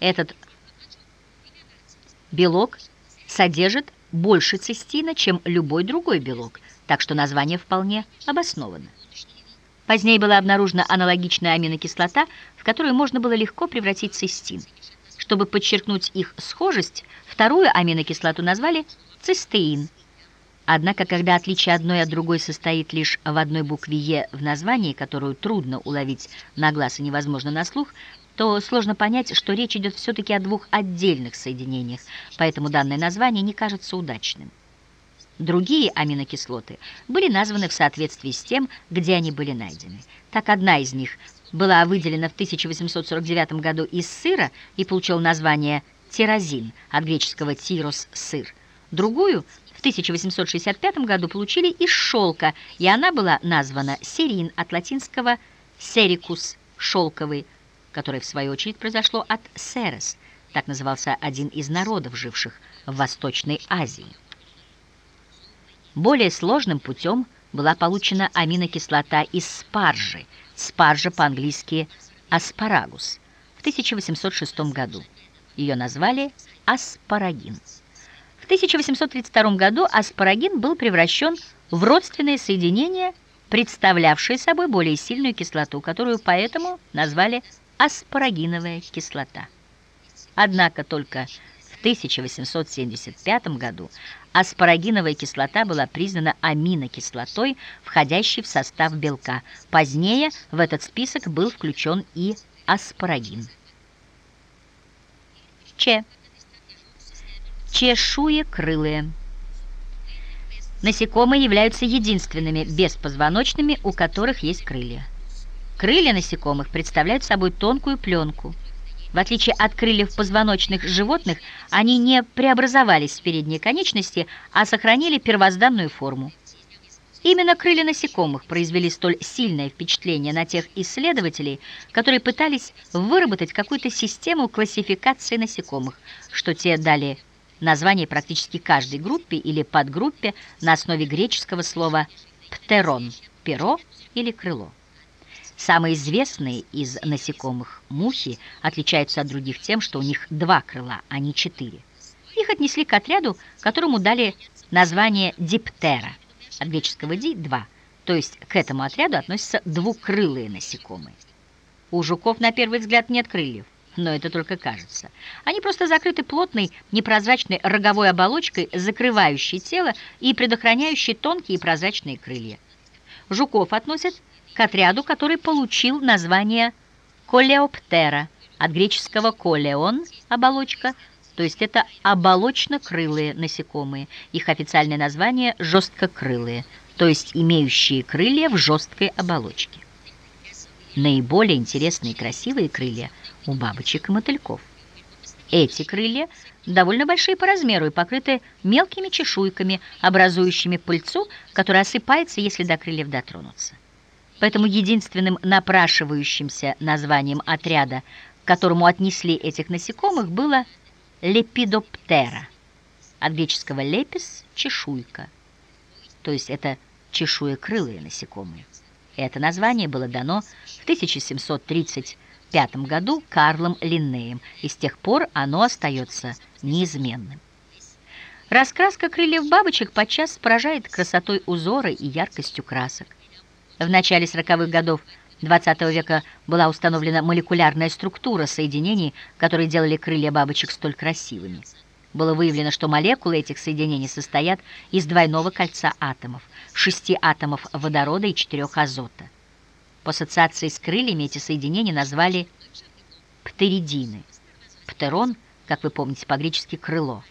Этот белок содержит больше цистина, чем любой другой белок, так что название вполне обосновано. Позднее была обнаружена аналогичная аминокислота, в которую можно было легко превратить цистин. Чтобы подчеркнуть их схожесть, вторую аминокислоту назвали цистеин. Однако, когда отличие одной от другой состоит лишь в одной букве «е» в названии, которую трудно уловить на глаз и невозможно на слух, то сложно понять, что речь идет все-таки о двух отдельных соединениях, поэтому данное название не кажется удачным. Другие аминокислоты были названы в соответствии с тем, где они были найдены. Так одна из них была выделена в 1849 году из сыра и получила название тирозин, от греческого «тирос» – «сыр». Другую в 1865 году получили из шелка, и она была названа серин, от латинского «серикус» – «шелковый», которое, в свою очередь, произошло от «серес», так назывался один из народов, живших в Восточной Азии. Более сложным путем была получена аминокислота из спаржи, спаржа по-английски аспарагус, в 1806 году. Ее назвали аспарагин. В 1832 году аспарагин был превращен в родственное соединение, представлявшее собой более сильную кислоту, которую поэтому назвали аспарагиновая кислота. Однако только в 1875 году аспарагиновая кислота была признана аминокислотой, входящей в состав белка. Позднее в этот список был включен и аспарагин. Ч. Чешуекрылые. Насекомые являются единственными беспозвоночными, у которых есть крылья. Крылья насекомых представляют собой тонкую пленку – в отличие от крыльев позвоночных животных, они не преобразовались в передние конечности, а сохранили первозданную форму. Именно крылья насекомых произвели столь сильное впечатление на тех исследователей, которые пытались выработать какую-то систему классификации насекомых, что те дали название практически каждой группе или подгруппе на основе греческого слова «птерон» – «перо» или «крыло». Самые известные из насекомых, мухи, отличаются от других тем, что у них два крыла, а не четыре. Их отнесли к отряду, которому дали название диптера, от греческого «ди» – «два», то есть к этому отряду относятся двукрылые насекомые. У жуков на первый взгляд нет крыльев, но это только кажется. Они просто закрыты плотной, непрозрачной роговой оболочкой, закрывающей тело и предохраняющей тонкие прозрачные крылья. Жуков относят к отряду, который получил название колеоптера, от греческого колеон – оболочка, то есть это оболочно-крылые насекомые. Их официальное название – жесткокрылые, то есть имеющие крылья в жесткой оболочке. Наиболее интересные и красивые крылья у бабочек и мотыльков. Эти крылья довольно большие по размеру и покрыты мелкими чешуйками, образующими пыльцу, которая осыпается, если до крыльев дотронуться. Поэтому единственным напрашивающимся названием отряда, к которому отнесли этих насекомых, было лепидоптера, от греческого лепис – чешуйка, то есть это чешуекрылые насекомые. Это название было дано в 1735 году Карлом Линнеем, и с тех пор оно остается неизменным. Раскраска крыльев бабочек подчас поражает красотой узора и яркостью красок. В начале 40-х годов XX века была установлена молекулярная структура соединений, которые делали крылья бабочек столь красивыми. Было выявлено, что молекулы этих соединений состоят из двойного кольца атомов, шести атомов водорода и четырех азота. По ассоциации с крыльями эти соединения назвали птеридины. Птерон, как вы помните, по-гречески «крыло».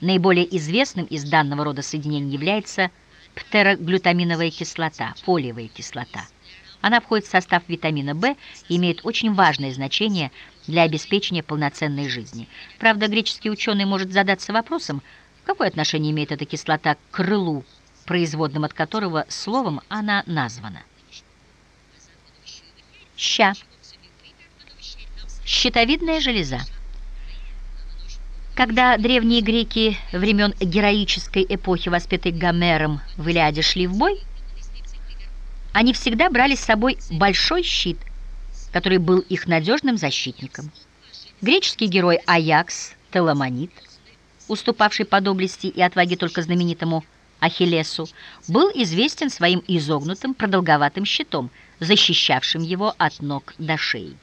Наиболее известным из данного рода соединений является птероглютаминовая кислота, фолиевая кислота. Она входит в состав витамина В и имеет очень важное значение для обеспечения полноценной жизни. Правда, греческий ученый может задаться вопросом, какое отношение имеет эта кислота к крылу, производным от которого словом она названа. Ща. Щитовидная железа. Когда древние греки времен героической эпохи, воспетые Гомером, в Илиаде шли в бой, они всегда брали с собой большой щит, который был их надежным защитником. Греческий герой Аякс, Теламонит, уступавший по доблести и отваге только знаменитому Ахиллесу, был известен своим изогнутым продолговатым щитом, защищавшим его от ног до шеи.